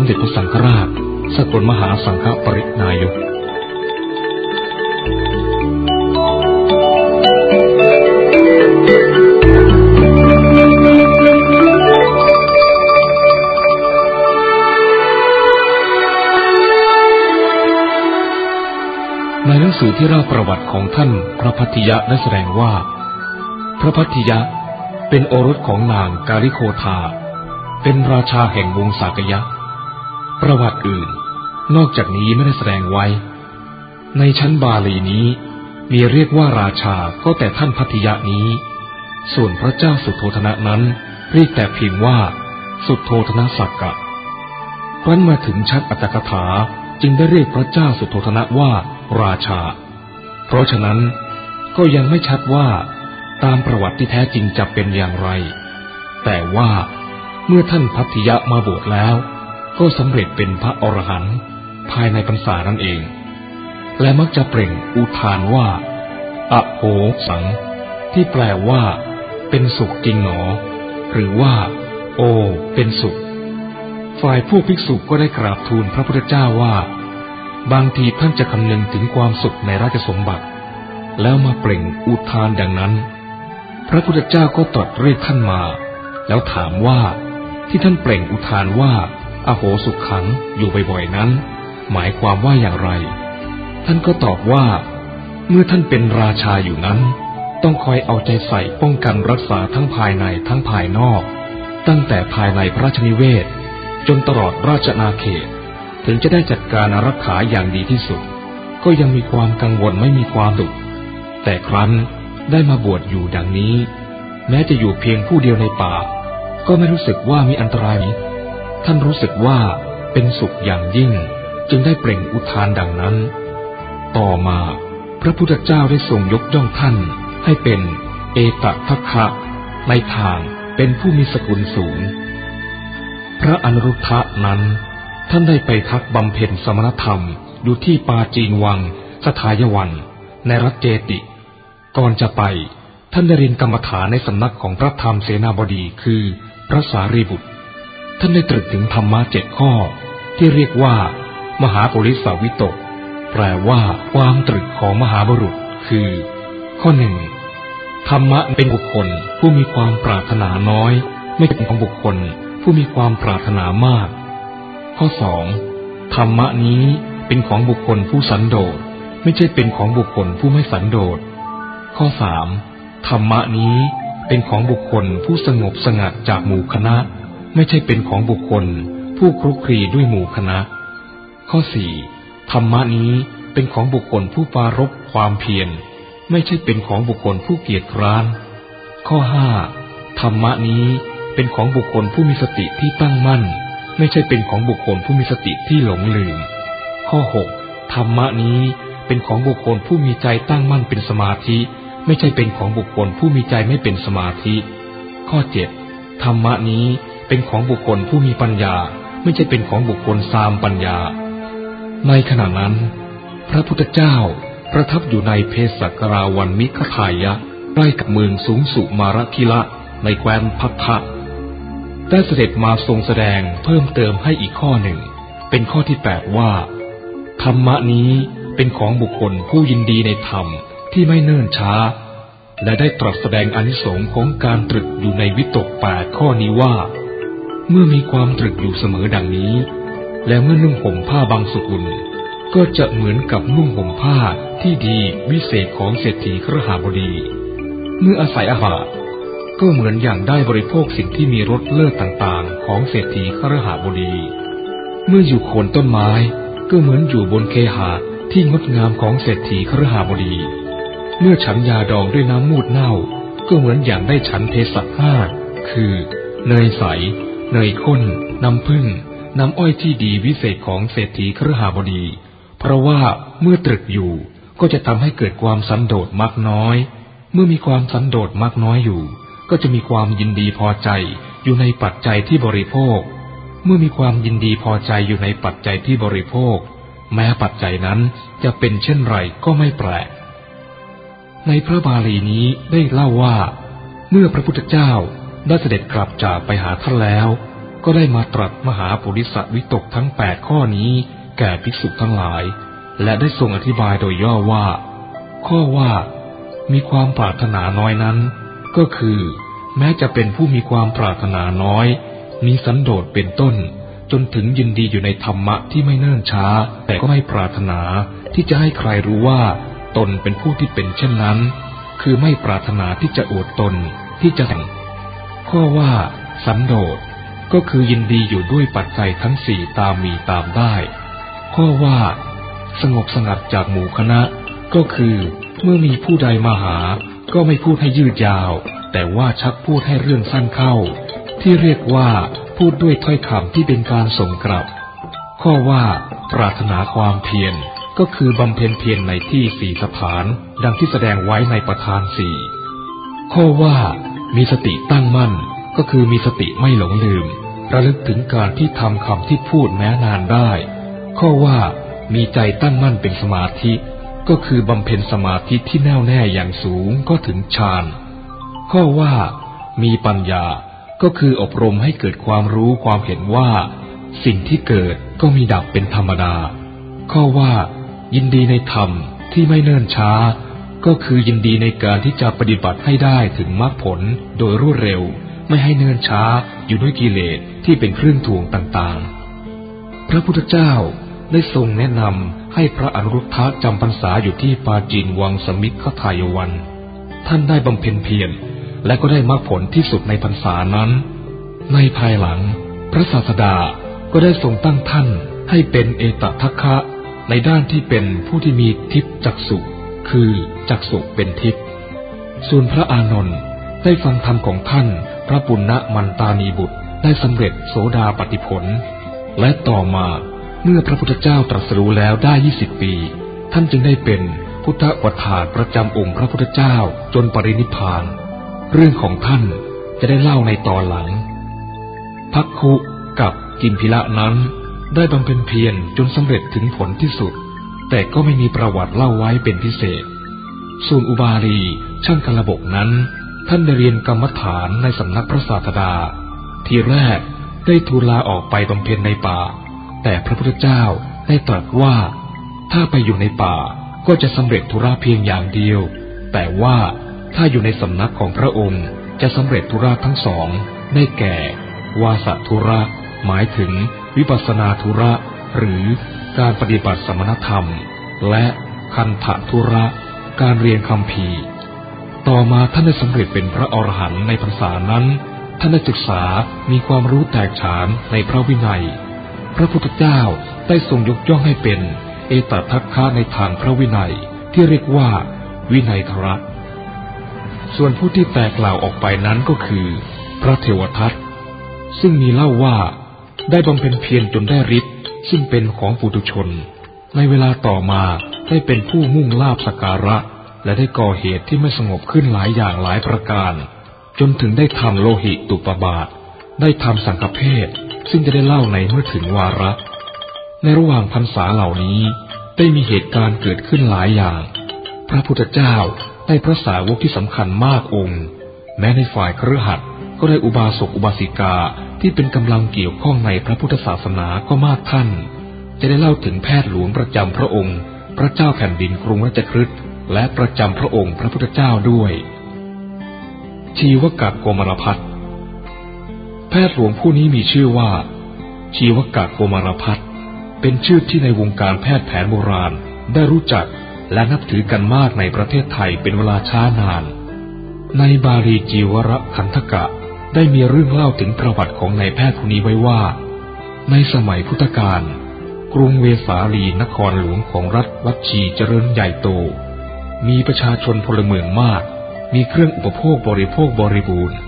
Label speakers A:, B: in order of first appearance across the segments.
A: มเด็จพระสังฆราช สกลมหาสังฆปรินายกในหนังสือที่เล่าประวัติของท่านพระพัทยะได้แสดงว่า พระพัทยะเป็นโอรสของนางกาลิโคธาเป็นราชาแห่งวงสากยะ ประวัติอื่น นอกจากนี้ไม่ได้แสดงไว้ ในชั้นบาลีนี้ มีเรียกว่าราชาก็แต่ท่านพัทยะนี้ ส่วนพระเจ้าสุโธธนะนั้น เรียกแต่เพียงว่า สุโธธนะสักกะครั้นมาถึงชั้นอัตถกถาจึงได้เรียกพระเจ้าสุโธธนะว่า ราชา เพราะฉะนั้นก็ยังไม่ชัดว่า ตามประวัติที่แท้จริงจะเป็นอย่างไร แต่ว่าเมื่อท่านพัทยะมาบวชแล้ว ก็สำเร็จเป็นพระอรหันต์ภายในพรรษานั่นเอง และมักจะเปล่งอุทานว่า อโหสัง ที่แปลว่า เป็นสุขจริงหนอ หรือว่า โอ เป็นสุข ฝ่ายผู้ภิกษุก็ได้กราบทูลพระพุทธเจ้าว่า บางทีท่านจะคำนึงถึงความสุขในราชสมบัติ แล้วมาเปล่งอุทานดังนั้น พระพุทธเจ้าก็ตรัสเรียกท่านมา แล้วถามว่าที่ท่านเปล่งอุทานว่า อโหสุขขังอยู่บ่อยๆนั้น หมายความว่าอย่างไร ท่านก็ตอบว่า เมื่อท่านเป็นราชาอยู่นั้น ต้องคอยเอาใจใส่ป้องกันรักษาทั้งภายในทั้งภายนอก ตั้งแต่ภายในพระราชนิเวศ จนตลอดราชนาเขต ถึงจะได้จัดการอารักขาอย่างดีที่สุด ก็ยังมีความกังวลไม่มีความสุแต่ครั้นได้มาบวชอยู่ดังนี้ แม้จะอยู่เพียงผู้เดียวในป่า ก็ไม่รู้สึกว่ามีอันตราย ท่านรู้สึกว่าเป็นสุขอย่างยิ่งจึงได้เปล่งอุทานดังนั้น ต่อมาพระพุทธเจ้าได้ทรงยกย่องท่านให้เป็นเอตทัคคะในทางเป็นผู้มีสกุลสูง พระอนุรุทธะนั้น ท่านได้ไปพักบำเพ็ญสมณธรรมอยู่ที่ปาจีนวังสทายวัน ในรัฐเจติ ก่อนจะไปท่านได้เรียนกรรมฐานในสำนักของพระธรรมเสนาบดีคือพระสารีบุตร ท่านได้ตรึกถึงธรรมะเจ็ดข้อ ที่เรียกว่า มหาปุริสาวิตก แปลว่าความตรึกของมหาบุรุษ คือ ข้อหนึ่งธรรมะเป็นบุคคลผู้มีความปรารถนาน้อย ไม่เป็นของบุคคลผู้มีความปรารถนามาก ข้อสองธรรมะนี้เป็นของบุคคลผู้สันโดษ ไม่ใช่เป็นของบุคคลผู้ไม่สันโดษ ข้อสามธรรมะนี้เป็นของบุคคลผู้สงบสงัดจากหมู่คณะ ไม่ใช่เป็นของบุคคล ผู้คลุกคลีด้วยหมู่คณะ ข้อสี่ธรรมะนี้เป็นของบุคคลผู้ปารบความเพียร ไม่ใช่เป็นของบุคคลผู้เกียจคร้าน ข้อห้าธรรมะนี้เป็นของบุคคลผู้มีสติที่ตั้งมั่น ไม่ใช่เป็นของบุคคลผู้มีสติที่หลงลืม ข้อหกธรรมะนี้เป็นของบุคคลผู้มีใจตั้งมั่นเป็นสมาธิ ไม่ใช่เป็นของบุคคลผู้มีใจไม่เป็นสมาธิ ข้อเจ็ดธรรมะนี้ เป็นของบุคคลผู้มีปัญญา ไม่ใช่เป็นของบุคคลซามปัญญา ในขณะนั้น พระพุทธเจ้าประทับอยู่ในเพศกราวันมิขทายะใกล้กับเมืองสูงสุมารคิละในแคว้นพัทธะได้เสด็จมาทรงแสดงเพิ่มเติมให้อีกข้อหนึ่ง เป็นข้อที่แปดว่า ธรรมะนี้เป็นของบุคคลผู้ยินดีในธรรมที่ไม่เนิ่นช้า และได้ตรัสแสดงอนิสงค์ของการตรึกอยู่ในวิตกแปดข้อนี้ว่า เมื่อมีความตรึกอยู่เสมอดังนี้ และเมื่อนุ่งห่มผ้าบางสกุล ก็จะเหมือนกับนุ่งห่มผ้าที่ดีวิเศษของเศรษฐีครหาบดี เมื่ออาศัยอาหารก็เหมือนอย่างได้บริโภคสิ่งที่มีรสเลิศต่างๆ ของเศรษฐีครหาบดี เมื่ออยู่โคนต้นไม้ก็เหมือนอยู่บนเคหะที่งดงามของเศรษฐีครหาบดี เมื่อฉันยาดองด้วยน้ำมูดเน่า ก็เหมือนอย่างได้ฉันเภสัชห้าคือเนยใส เนยข้น น้ำผึ้งน้ำอ้อยที่ดีวิเศษของเศรษฐีครหาบดี เพราะว่าเมื่อตรึกอยู่ก็จะทำให้เกิดความสันโดษมากน้อย เมื่อมีความสันโดษมากน้อยอยู่ ก็จะมีความยินดีพอใจอยู่ในปัจจัยที่บริโภค เมื่อมีความยินดีพอใจอยู่ในปัจจัยที่บริโภค แม้ปัจจัยนั้นจะเป็นเช่นไรก็ไม่แปลก ในพระบาลีนี้ได้เล่าว่า เมื่อพระพุทธเจ้า ได้เสด็จกลับจากไปหาท่านแล้ว ก็ได้มาตรัสมหาปุริสวิตกทั้งแปดข้อนี้แก่ภิกษุทั้งหลาย และได้ทรงอธิบายโดยย่อว่า ข้อว่า มีความปรารถนาน้อยนั้น ก็คือ แม้จะเป็นผู้มีความปรารถนาน้อย มีสันโดษเป็นต้น จนถึงยินดีอยู่ในธรรมะที่ไม่เนิ่นช้า แต่ก็ไม่ปรารถนาที่จะให้ใครรู้ว่า ตนเป็นผู้ที่เป็นเช่นนั้น คือไม่ปรารถนาที่จะอวดตนที่จะแต่ง ข้อว่าสันโดษก็คือยินดีอยู่ด้วยปัจจัยทั้งสี่ตามมีตามได้ ข้อว่า สงบสงัดจากหมู่คณะ ก็คือเมื่อมีผู้ใดมาหา ก็ไม่พูดให้ยืดยาว แต่ว่าชักพูดให้เรื่องสั้นเข้า ที่เรียกว่าพูดด้วยถ้อยคำที่เป็นการส่งกลับ ข้อว่า ปรารถนาความเพียรก็คือบำเพ็ญเพียรในที่สี่สถาน ดังที่แสดงไว้ในประธานสี่ข้อว่า มีสติตั้งมั่นก็คือมีสติไม่หลงลืม ระลึกถึงการที่ทำคำที่พูดแม้นานได้ ข้อว่ามีใจตั้งมั่นเป็นสมาธิ ก็คือบำเพ็ญสมาธิที่แน่วแน่อย่างสูงก็ถึงฌาน ข้อว่ามีปัญญาก็คืออบรมให้เกิดความรู้ความเห็นว่า สิ่งที่เกิดก็มีดับเป็นธรรมดา ข้อว่า ยินดีในธรรมที่ไม่เนิ่นช้า ก็คือยินดีในการที่จะปฏิบัติให้ได้ถึงมรรคผลโดยรวดเร็ว ไม่ให้เนิ่นช้าอยู่ด้วยกิเลสที่เป็นเครื่องถ่วงต่างๆ พระพุทธเจ้าได้ทรงแนะนำให้พระอนุรุทธะจำพรรษาอยู่ที่ปาจีนวังสมิทธทายวัน ท่านได้บำเพ็ญเพียรและก็ได้มรรคผลที่สุดในพรรษานั้น ในภายหลัง พระศาสดาก็ได้ทรงตั้งท่านให้เป็นเอตทัคคะในด้านที่เป็นผู้ที่มีทิพจักสุ คือจักสุเป็นทิพย์ส่วนพระอานนท์ได้ฟังธรรมของท่าน พระปุณณมันตานีบุตรได้สำเร็จโสดาปฏิผล และต่อมาเมื่อพระพุทธเจ้าตรัสรู้แล้วได้ยี่สิบปี ท่านจึงได้เป็นพุทธวัฏฐานประจำองค์พระพุทธเจ้าจนปรินิพาน เรื่องของท่านจะได้เล่าในตอนหลัง พักคุกับกิมพิละนั้นได้บำเพ็ญเพียรจนสำเร็จถึงผลที่สุด แต่ก็ไม่มีประวัติเล่าไว้เป็นพิเศษ ส่วนอุบาลีช่างกระบกนั้น ท่านได้เรียนกรรมฐานในสำนักพระศาสดา ทีแรกได้ทูลลาออกไปบำเพ็ญในป่า แต่พระพุทธเจ้าได้ตรัสว่า ถ้าไปอยู่ในป่าก็จะสำเร็จธุระเพียงอย่างเดียว แต่ว่าถ้าอยู่ในสำนักของพระองค์จะสำเร็จธุระทั้งสอง ได้แก่ วาสธุระ หมายถึงวิปัสนาธุระ หรือการปฏิบัติสมณธรรม และคันธธุระการเรียนคำพีต่อมาท่านได้สำเร็จเป็นพระอรหันต์ในพรรษานั้น ท่านได้ศึกษามีความรู้แตกฉานในพระวินัย พระพุทธเจ้าได้ทรงยกย่องให้เป็นเอตทัคคะในทางพระวินัยที่เรียกว่า วินัยทรัตส่วนผู้ที่แตกกล่าวออกไปนั้นก็คือ พระเทวทัตซึ่งมีเล่าว่าได้บำเพ็ญเพียรจนได้ฤทธิ์ ซึ่งเป็นของปุถุชน ในเวลาต่อมาได้เป็นผู้มุ่งลาบสการะ และได้ก่อเหตุที่ไม่สงบขึ้นหลายอย่างหลายประการ จนถึงได้ทำโลหิตตุปบาท ได้ทำสังฆเพศซึ่งจะได้เล่าในเมื่อถึงวาระ ในระหว่างพรรษาเหล่านี้ได้มีเหตุการณ์เกิดขึ้นหลายอย่าง พระพุทธเจ้าได้พระสาวกที่สำคัญมากองค์ แม้ในฝ่ายเครือขัด ก็ได้อุบาสกอุบาสิกาที่เป็นกำลังเกี่ยวข้องในพระพุทธศาสนาก็มากท่าน จะได้เล่าถึงแพทย์หลวงประจำพระองค์ พระเจ้าแผ่นดินกรุงรัชคฤห์และประจำพระองค์พระพุทธเจ้าด้วย ชีวกะโกมารพัฒแพทย์หลวงผู้นี้มีชื่อว่า ชีวกะโกมารพัฒเป็นชื่อที่ในวงการแพทย์แผนโบราณได้รู้จักและนับถือกันมากในประเทศไทยเป็นเวลาช้านาน ในบาลีจีวรคันธกะ ได้มีเรื่องเล่าถึงประวัติของนายแพทย์ผู้นี้ไว้ว่า ในสมัยพุทธกาลกรุงเวสาลีนครหลวงของรัฐวัชีเจริญใหญ่โต มีประชาชนพลเมืองมาก มีเครื่องอุปโภคบริโภคบริบูรณ์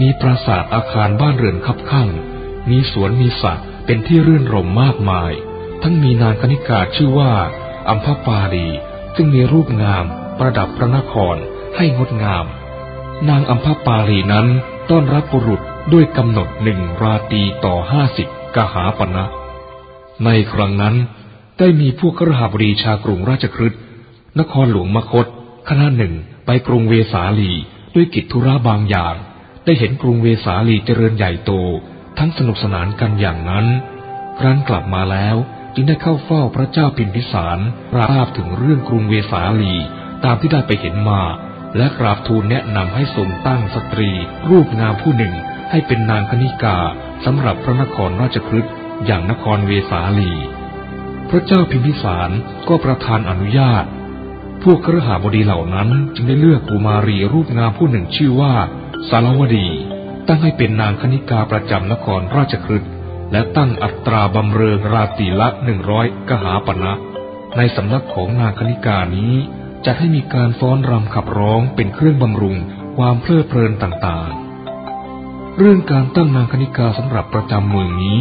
A: มีปราสาทอาคารบ้านเรือนคับข้าง มีสวนมีสัตว์เป็นที่รื่นรมมากมาย ทั้งมีนางคณิกาชื่อว่า อัมพปาลีซึ่งมีรูปงามประดับพระนครให้งดงาม นางอัมพปาลีนั้น ต้อนรับบุรุษด้วยกำหนดหนึ่งราตีต่อห้าสิบกหาปณะในครั้งนั้นได้มีพวกกระหาบดีชากรุงราชคฤห์นครหลวงมคต คณะหนึ่งไปกรุงเวสาลีด้วยกิจธุระบางอย่าง ได้เห็นกรุงเวสาลีเจริญใหญ่โต ทั้งสนุกสนานกันอย่างนั้น ครั้นกลับมาแล้วจึงได้เข้าเฝ้าพระเจ้าพิมพิสารราบถึงเรื่องกรุงเวสาลีตามที่ได้ไปเห็นมา และกราบทูลแนะนำให้ทรงตั้งสตรี รูปงามผู้หนึ่งให้เป็นนางคณิกาสำหรับพระนครราชคฤห์อย่างนครเวสาลี พระเจ้าพิมพิสารก็ประทานอนุญาต พวกครหาบดีเหล่านั้นจึงได้เลือกกุมารีรูปงามผู้หนึ่งชื่อว่า สารวดี ตั้งให้เป็นนางคณิกาประจำนครราชคฤห์และตั้งอัตราบำเรอราตีละหนึ่งร้อยกหาปณะในสำนักของนางคณิกานี้ จะให้มีการฟ้อนรำขับร้องเป็นเครื่องบำรุงความเพลิดเพลินต่างๆ เรื่องการตั้งนางคณิกาสำหรับประจำเมืองนี้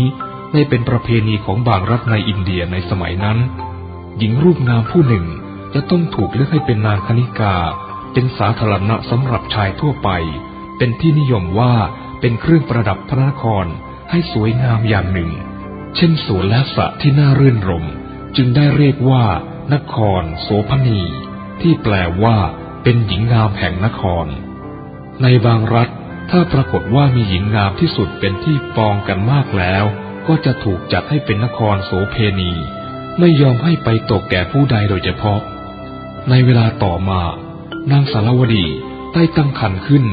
A: ได้เป็นประเพณีของบางรัฐในอินเดียในสมัยนั้น หญิงรูปงามผู้หนึ่งจะต้องถูกเลือกให้เป็นนางคณิกา เป็นสาธารณะสำหรับชายทั่วไป เป็นที่นิยมว่าเป็นเครื่องประดับพระนครให้สวยงามอย่างหนึ่ง เช่นสวนและสระที่น่ารื่นรม จึงได้เรียกว่านครโสพณี ที่แปลว่าเป็นหญิงงามแห่งนคร ในบางรัฐถ้าปรากฏว่ามีหญิงงามที่สุดเป็นที่ปองกันมากแล้ว ก็จะถูกจัดให้เป็นนครโสเพณี ไม่ยอมให้ไปตกแก่ผู้ใดโดยเฉพาะ ในเวลาต่อมา นางสารวดีได้ตั้งคันขึ้น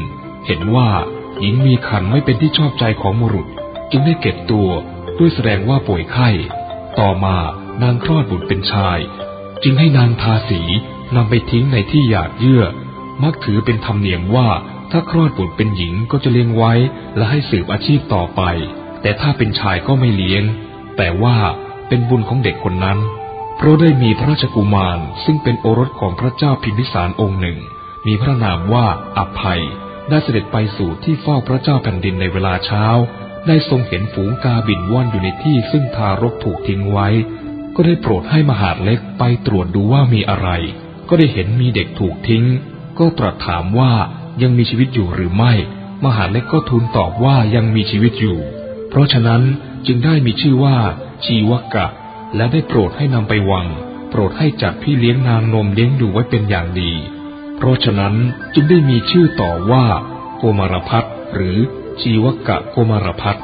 A: เห็นว่าหญิงมีคันไม่เป็นที่ชอบใจของมรุษ จึงได้เก็บตัวด้วยแสดงว่าป่วยไข้ ต่อมานางคลอดบุตรเป็นชาย จึงให้นางทาสี นำไปทิ้งในที่หยาดเยื่อ มักถือเป็นธรรมเนียมว่า ถ้าคลอดบุตรเป็นหญิงก็จะเลี้ยงไว้ และให้สืบอาชีพต่อไป แต่ถ้าเป็นชายก็ไม่เลี้ยง แต่ว่าเป็นบุญของเด็กคนนั้น เพราะได้มีพระราชกุมาร ซึ่งเป็นโอรสของพระเจ้าพิมพิสารองค์หนึ่ง มีพระนามว่าอัภัย ได้เสด็จไปสู่ที่เฝ้าพระเจ้าแผ่นดินในเวลาเช้า ได้ทรงเห็นฝูงกาบินว่อนอยู่ในที่ซึ่งทารกถูกทิ้งไว้ ก็ได้โปรดให้มหาดเล็กไปตรวจดูว่ามีอะไร ก็ได้เห็นมีเด็กถูกทิ้ง ก็ตรัสถามว่ายังมีชีวิตอยู่หรือไม่ มหาเล็กก็ทูลตอบว่ายังมีชีวิตอยู่ เพราะฉะนั้นจึงได้มีชื่อว่า ชีวกะ และได้โปรดให้นำไปวัง โปรดให้จัดพี่เลี้ยงนางนมเลี้ยงดูไว้เป็นอย่างดี เพราะฉะนั้นจึงได้มีชื่อต่อว่าโกมารพัทหรือชีวกะโกมารพัฒ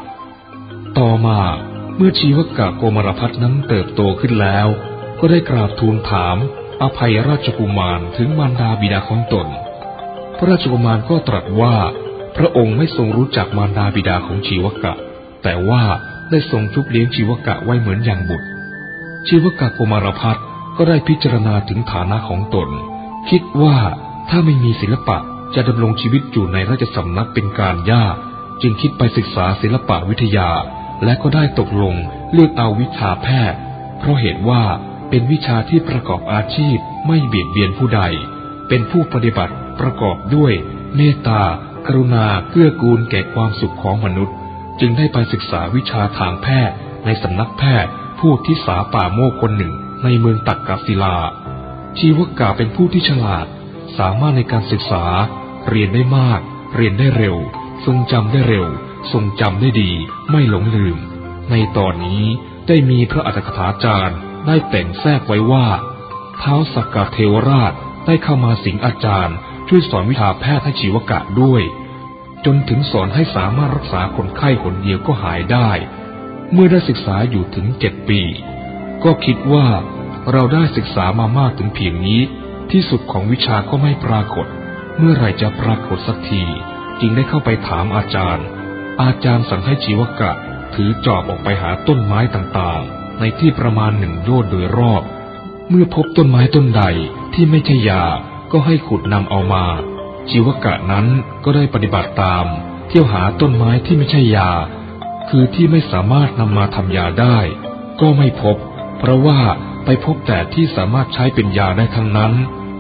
A: ต่อมาเมื่อชีวกะโกมารพัฒนั้นเติบโตขึ้นแล้ว ก็ได้กราบทูลถาม อภัยราชกุมารถึงมารดาบิดาของตน พระราชกุมารก็ตรัสว่า พระองค์ไม่ทรงรู้จักมารดาบิดาของชีวกะ แต่ว่าได้ทรงชุบเลี้ยงชีวกะไว้เหมือนอย่างบุตร ชีวกะโกมารพัฒก็ได้พิจารณาถึงฐานะของตน คิดว่าถ้าไม่มีศิลปะจะดำรงชีวิตอยู่ในราชสำนักเป็นการยาก จึงคิดไปศึกษาศิลปะวิทยา และก็ได้ตกลงเลือกเอาวิชาแพทย์ เพราะเหตุว่า เป็นวิชาที่ประกอบอาชีพไม่เบียดเบียนผู้ใด เป็นผู้ปฏิบัติประกอบด้วยเมตตากรุณาเกื้อกูลแก่ความสุขของมนุษย์ จึงได้ไปศึกษาวิชาทางแพทย์ ในสำนักแพทย์ ผู้ที่สาป่าโมกคนหนึ่งในเมืองตักกศิลา ชีวกาเป็นผู้ที่ฉลาด สามารถในการศึกษา เรียนได้มาก เรียนได้เร็ว ทรงจำได้เร็ว ทรงจำได้ดี ไม่หลงลืม ในตอนนี้ได้มีพระอัฏฐกถาจารย์ ได้แต่งแทรกไว้ว่าเท้าสักกะเทวราชได้เข้ามาสิงอาจารย์ ช่วยสอนวิชาแพทย์ให้ชีวกะด้วย จนถึงสอนให้สามารถรักษาคนไข้คนเดียวก็หายได้ เมื่อได้ศึกษาอยู่ถึงเจ็ดปี ก็คิดว่าเราได้ศึกษามามากถึงเพียงนี้ ที่สุดของวิชาก็ไม่ปรากฏ เมื่อไรจะปรากฏสักที จึงได้เข้าไปถามอาจารย์ อาจารย์สั่งให้ชีวกะถือจอบออกไปหาต้นไม้ต่างๆ ในที่ประมาณหนึ่งโยชน์โดยรอบ เมื่อพบต้นไม้ต้นใดที่ไม่ใช่ยาก็ให้ขุดนำเอามา ชีวกะนั้นก็ได้ปฏิบัติตาม เที่ยวหาต้นไม้ที่ไม่ใช่ยา คือที่ไม่สามารถนำมาทำยาได้ ก็ไม่พบ เพราะว่าไปพบแต่ที่สามารถใช้เป็นยาได้ทั้งนั้น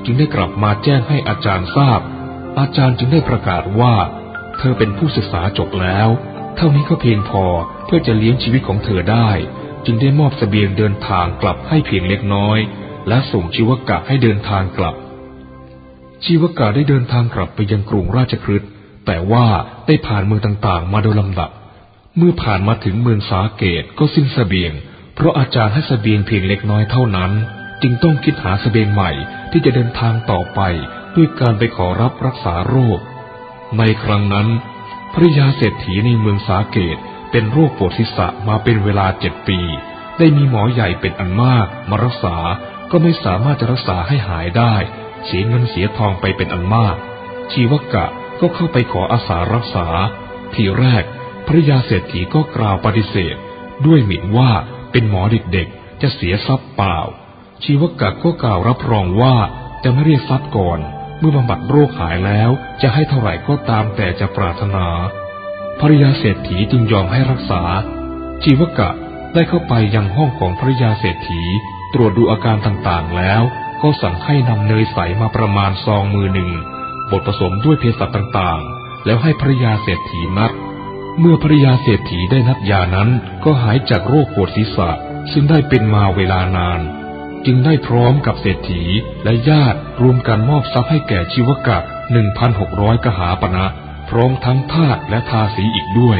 A: จึงได้กลับมาแจ้งให้อาจารย์ทราบ อาจารย์จึงได้ประกาศว่า เธอเป็นผู้ศึกษาจบแล้ว เท่านี้ก็เพียงพอเพื่อจะเลี้ยงชีวิตของเธอได้ จึงได้มอบสเสบียงเดินทางกลับให้เพียงเล็กน้อย และส่งชีวกะให้เดินทางกลับ ชีวกะได้เดินทางกลับไปยังกรุงราชคฤห์แต่ว่าได้ผ่านเมืองต่างๆ มาโดยลำดับ เมื่อผ่านมาถึงเมืองสาเกตก็สิ้นสเสบียง เพราะอาจารย์ให้สเสบียงเพียงเล็กน้อยเท่านั้น จึงต้องคิดหาสเสบียงใหม่ที่จะเดินทางต่อไปด้วยการไปขอรับรักษาโรค ในครั้งนั้นภริยาเศรษฐีในเมืองสาเกต เป็นโรคปวดศีรษะมาเป็นเวลาเจ็ดปี ได้มีหมอใหญ่เป็นอันมาก มารักษาก็ไม่สามารถจะรักษาให้หายได้ เสียเงินเสียทองไปเป็นอันมาก ชีวกะก็เข้าไปขออาสารักษา ทีแรกภรยาเศรษฐีก็กล่าวปฏิเสธ ด้วยหมิ่นว่าเป็นหมอเด็กๆ จะเสียทรัพย์เปล่า ชีวกะก็กล่าวรับรองว่าจะไม่เรียกทรัพย์ก่อน เมื่อบำบัดโรคหายแล้วจะให้เท่าไหร่ก็ตามแต่จะปรารถนา ภรยาเศรษฐีจึงยอมให้รักษา ชีวกะได้เข้าไปยังห้องของภรยาเศรษฐี ตรวจดูอาการต่างๆแล้ว ก็สั่งให้นำเนยใสมาประมาณซองมือหนึ่งบดผสมด้วยเภสัชต่างๆ แล้วให้ภรยาเศรษฐีนัด เมื่อภรยาเศรษฐีได้นัดยานั้นก็หายจากโรคปวดศีรษะ ซึ่งได้เป็นมาเวลานาน จึงได้พร้อมกับเศรษฐีและญาติรวมกันมอบทรัพย์ให้แก่ชีวกะหนึ่งพันหกร้อยกหาปณะ พร้อมทั้งทาสและทาสีอีกด้วย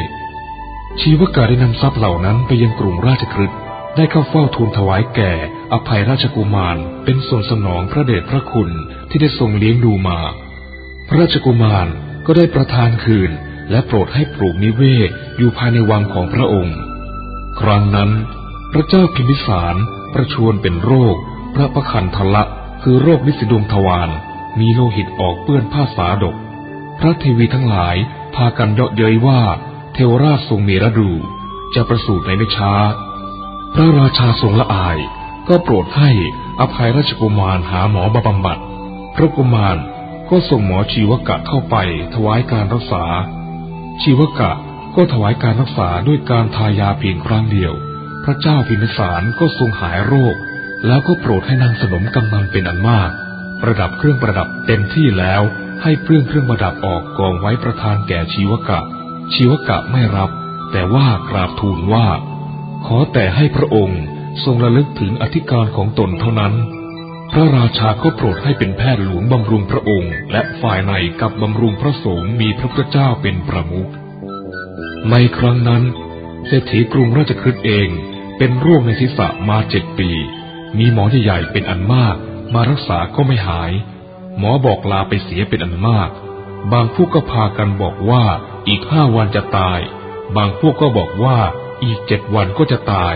A: ชีวกะได้นำทรัพย์เหล่านั้นไปยังกรุงราชคฤห์ได้เข้าเฝ้าทูลถวายแก่ อภัยราชกุมารเป็นส่วนสนองพระเดชพระคุณที่ได้ทรงเลี้ยงดูมา พระราชกุมารก็ได้ประทานคืน และโปรดให้ปลูกนิเวศอยู่ภายในวังของพระองค์ ครั้งนั้น พระเจ้าพิมพิสารประชวนเป็นโรค พระประคันทละคือโรคนิสิดวงทวารมีโลหิตออกเปื้อนผ้าสาดก พระเทวีทั้งหลายพากันเยาะเย้ยว่า เทวราชทรงมีระดู จะประสูติในไม่ช้า พระราชาทรงละอาย ก็โปรดให้อภัยราชกุมารหาหมอบำบัด พระกุมารก็ส่งหมอชีวกะเข้าไปถวายการรักษา ชีวกะก็ถวายการรักษาด้วยการทายาเพียงครั้งเดียว พระเจ้าพิมสารก็ทรงหายโรค แล้วก็โปรดให้นางสนมกำนันเป็นอันมาก ประดับเครื่องประดับเต็มที่แล้ว ให้เปลื้องเครื่องประดับออกกองไว้ประทานแก่ชีวกะ ชีวกะไม่รับ แต่ว่ากราบทูลว่า ขอแต่ให้พระองค์ทรงระลึกถึงอธิการของตนเท่านั้น พระราชาก็โปรดให้เป็นแพทย์หลวงบำรุงพระองค์ และฝ่ายในกับบำรุงพระสงฆ์มีพระพุทธเจ้าเป็นประมุข ในครั้งนั้นเศรษฐีกรุงราชคฤห์เองเป็นโรคในศีรษะมาเจ็ดปี มีหมอใหญ่ๆเป็นอันมาก มารักษาก็ไม่หาย หมอบอกลาไปเสียเป็นอันมาก บางพวกก็พากันบอกว่าอีกห้าวันจะตาย บางพวกก็บอกว่าอีกเจ็ดวันก็จะตาย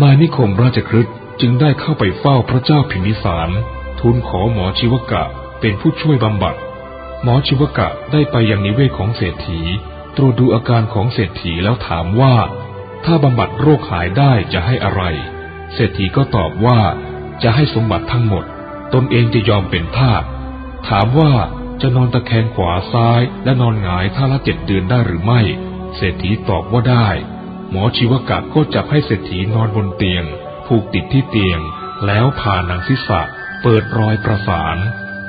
A: นายนิคมราชคฤห์จึงได้เข้าไปเฝ้าพระเจ้าพิมพิสารทูลขอหมอชีวกะเป็นผู้ช่วยบำบัด หมอชีวกะได้ไปยังนิเวศของเศรษฐี ตรวจดูอาการของเศรษฐีแล้วถามว่า ถ้าบำบัดโรคหายได้จะให้อะไร เศรษฐีก็ตอบว่าจะให้สมบัติทั้งหมด ตนเองจะยอมเป็นทาสถามว่าจะนอนตะแคงขวาซ้ายและนอนหงายท่าละเจ็ดเดือนได้หรือไม่ เศรษฐีตอบว่าได้ หมอชีวกะก็จับให้เศรษฐีนอนบนเตียง ผูกติดที่เตียง แล้วผ่าหนังศีรษะ เปิดรอยประสาน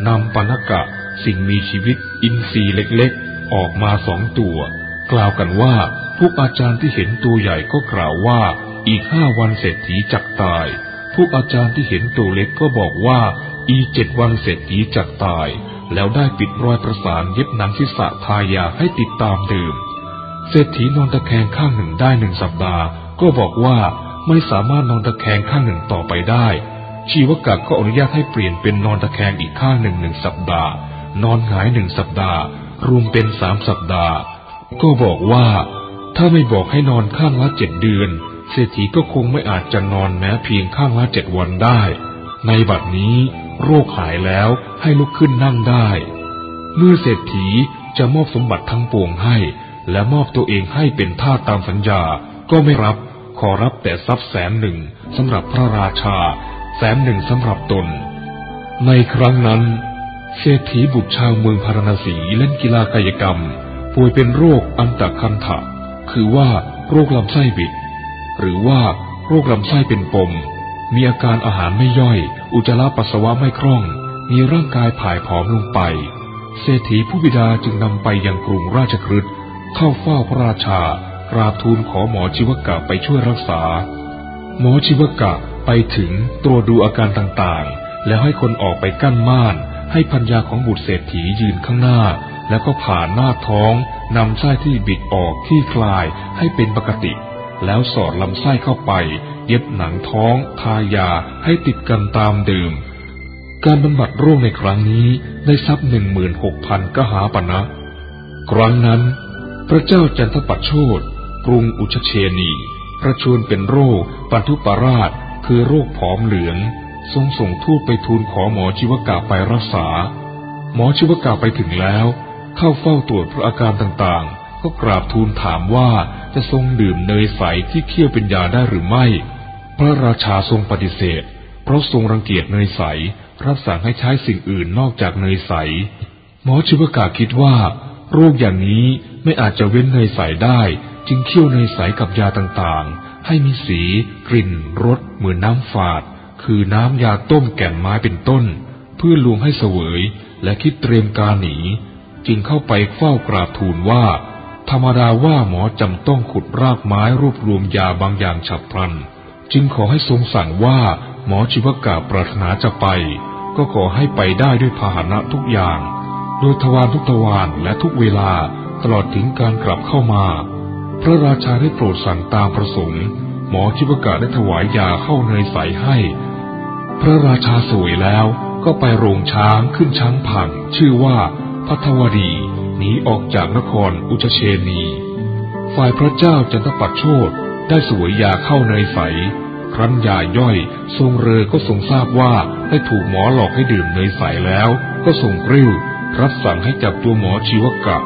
A: นำปนกะ สิ่งมีชีวิตอินทรีย์เล็กๆ ออกมาสองตัว กล่าวกันว่า พวกอาจารย์ที่เห็นตัวใหญ่ก็กล่าวว่า อีกห้าวันเศรษฐีจักตาย พวกอาจารย์ที่เห็นตัวเล็กก็บอกว่า อีเจ็ดวันเศรษฐีจักตาย แล้วได้ปิดรอยประสานเย็บหนังศีรษะทายาให้ติดตามเดิม เศรษฐีนอนตะแคงข้างหนึ่งได้หนึ่งสัปดาห์ ก็บอกว่าไม่สามารถนอนตะแคงข้างหนึ่งต่อไปได้ ชีวกะก็อนุญาตให้เปลี่ยนเป็นนอนตะแคงอีกข้างหนึ่งหนึ่งสัปดาห์ นอนหงายหนึ่งสัปดาห์ รวมเป็นสามสัปดาห์ ก็บอกว่า ถ้าไม่บอกให้นอนข้างละเจ็ดเดือน เศรษฐีก็คงไม่อาจจะนอนแม้เพียงข้างละเจ็ดวันได้ ในบัดนี้ โรคหายแล้วให้ลุกขึ้นนั่งได้ เมื่อเศรษฐีจะมอบสมบัติทั้งปวงให้ และมอบตัวเองให้เป็นทาสตามสัญญา ก็ไม่รับ ขอรับแต่ทรัพย์แสนหนึ่งสำหรับพระราชา แสนหนึ่งสำหรับตน ในครั้งนั้นเศรษฐีบุตรชาวเมืองพาราณสีเล่นกีฬากายกรรม ป่วยเป็นโรคอันตะคันถะ คือว่าโรคลำไส้บิด หรือว่าโรคลำไส้เป็นปม มีอาการอาหารไม่ย่อย อุจจาระปัสสาวะไม่คล่อง มีร่างกายผายผอมลงไป เศรษฐีผู้บิดาจึงนำไปยังกรุงราชคฤห์เข้าเฝ้าพระราชากราบทูลขอหมอชีวกะไปช่วยรักษา หมอชีวกะไปถึงตรวจดูอาการต่างๆ แล้วให้คนออกไปกั้นม่าน ให้พัญญาของบุตรเศรษฐียืนข้างหน้า แล้วก็ผ่านหน้าท้องนำไส้ที่บิดออกที่คลายให้เป็นปกติ แล้วสอดลำไส้เข้าไป เย็บหนังท้อง ทายาให้ติดกันตามเดิม การบำบัดโรคในครั้งนี้ได้ทรัพย์หนึ่งหมื่นหกพันกหาปณะครั้งนั้น พระเจ้าจันทปัตโชดกรุงอุชเชนีประชวนเป็นโรคปัทุปราช คือโรคผอมเหลือง ทรงส่งทูตไปทูลขอหมอชีวกะไปรักษา หมอชีวกะไปถึงแล้ว เข้าเฝ้าตรวจพระอาการต่างๆ ก็กราบทูลถามว่าจะทรงดื่มเนยใสที่เคี่ยวเป็นยาได้หรือไม่ พระราชาทรงปฏิเสธ เพราะทรงรังเกียจเนยใสรับสั่งให้ใช้สิ่งอื่นนอกจากเนยใส หมอชีวกะคิดว่า โรคอย่างนี้ไม่อาจจะเว้นเนยใสได้ จึงเคี่ยวเนยใสกับยาต่างๆ ให้มีสี กลิ่นรสเหมือนน้ำฝาด คือน้ำยาต้มแก่นไม้เป็นต้น เพื่อลวงให้เสวยและคิดเตรียมการหนี จึงเข้าไปเฝ้ากราบทูลว่า ธรรมดาว่าหมอจำต้องขุดรากไม้รวบรวมยาบางอย่างฉับพลัน จึงขอให้ทรงสั่งว่าหมอชีวกะปรารถนาจะไป ก็ขอให้ไปได้ด้วยพาหนะทุกอย่าง โดยทวารทุกทวารและทุกเวลาตลอดถึงการกลับเข้ามา พระราชาได้โปรดสั่งตามประสงค์ หมอชิวกะได้ถวายยาเข้าเนยใสให้ พระราชาสวยแล้วก็ไปโรงช้างขึ้นช้างผังชื่อว่าพัทวดี หนีออกจากนครอุชเชนี ฝ่ายพระเจ้าจันทปัตโชดได้สวยยาเข้าเนใส ครั้นยาย่อย ทรงเรอก็ทรงทราบว่าได้ถูกหมอหลอกให้ดื่มเนยใสแล้ว ก็ทรงกริ้วรับสั่งให้จับตัวหมอชีวกะ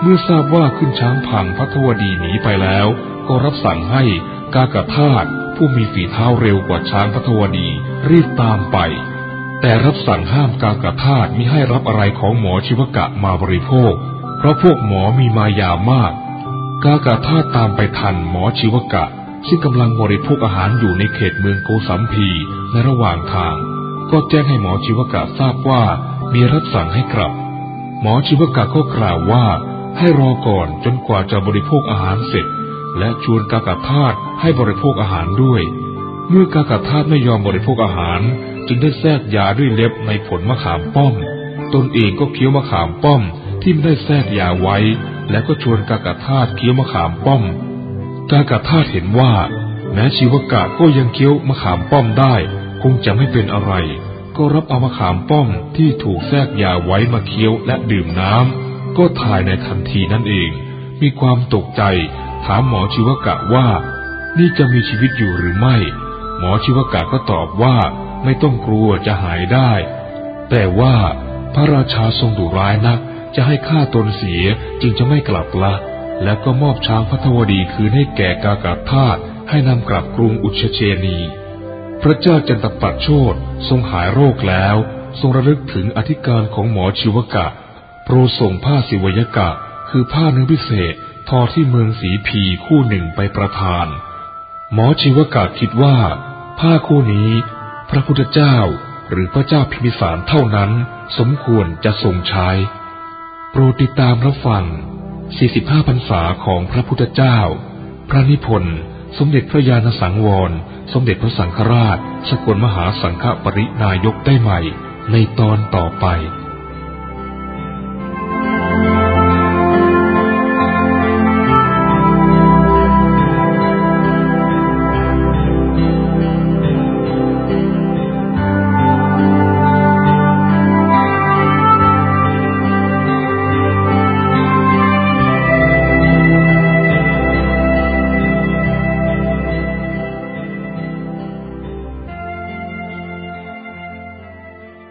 A: เมื่อทราบว่าขึ้นช้างพังพัทวดีหนีไปแล้ว ก็รับสั่งให้กากาธาตุผู้มีฝีเท้าเร็วกว่าช้างพัทวดีรีบตามไป แต่รับสั่งห้ามกากาธาตุมิให้รับอะไรของหมอชีวกะมาบริโภค เพราะพวกหมอมีมายามาก กากาธาตุตามไปทันหมอชีวกะซึ่งกำลังบริโภคอาหารอยู่ในเขตเมืองโกสัมพีในระหว่างทาง ก็แจ้งให้หมอชีวกะทราบว่ามีรับสั่งให้กลับ หมอชีวกะก็กล่าวว่า ให้รอก่อนจนกว่าจะบริโภคอาหารเสร็จ และชวนกากาธาตุให้บริโภคอาหารด้วย เมื่อกากาธาตุไม่ยอมบริโภคอาหาร จึงได้แทรกยาด้วยเล็บในผลมะขามป้อม ตนเองก็เคี้ยวมะขามป้อม ที่ไม่ได้แทรกยาไว้ และก็ชวนกากาธาตุเคี้ยวมะขามป้อม กากาธาตุเห็นว่า แม้ชีวกะก็ยังเคี้ยวมะขามป้อมได้ คงจะไม่เป็นอะไร ก็รับเอามะขามป้อมที่ถูกแทรกยาไว้มาเคี้ยวและดื่มน้ำก็ถ่ายในทันทีนั่นเอง มีความตกใจ ถามหมอชีวกะว่า นี่จะมีชีวิตอยู่หรือไม่ หมอชีวกะก็ตอบว่า ไม่ต้องกลัวจะหายได้ แต่ว่าพระราชาทรงดุร้ายนัก จะให้ฆ่าตนเสียจึงจะไม่กลับละ แล้วก็มอบช้างพัทวดีคืนให้แก่กากาธาตให้นำกลับกรุงอุชเชนี พระเจ้าจันตปัตโชดทรงหายโรคแล้ว ทรงระลึกถึงอธิการของหมอชีวกะ โปรส่งผ้าสิวยกะ คือผ้าเนื้อพิเศษ ทอที่เมืองสีพีคู่หนึ่งไปประทาน หมอชีวกะคิดว่า ผ้าคู่นี้ ระพุทธเจ้าหรือพระเจ้าพิมิสารเท่านั้น สมควรจะทรงใช้ โปรดติดตามรับฟัง 45 พรรษาของพระพุทธเจ้า พระนิพนธ์สมเด็จพระญาณสังวร สมเด็จพระสังฆราช สกลมหาสังฆปรินายกได้ใหม่ ในตอนต่อไป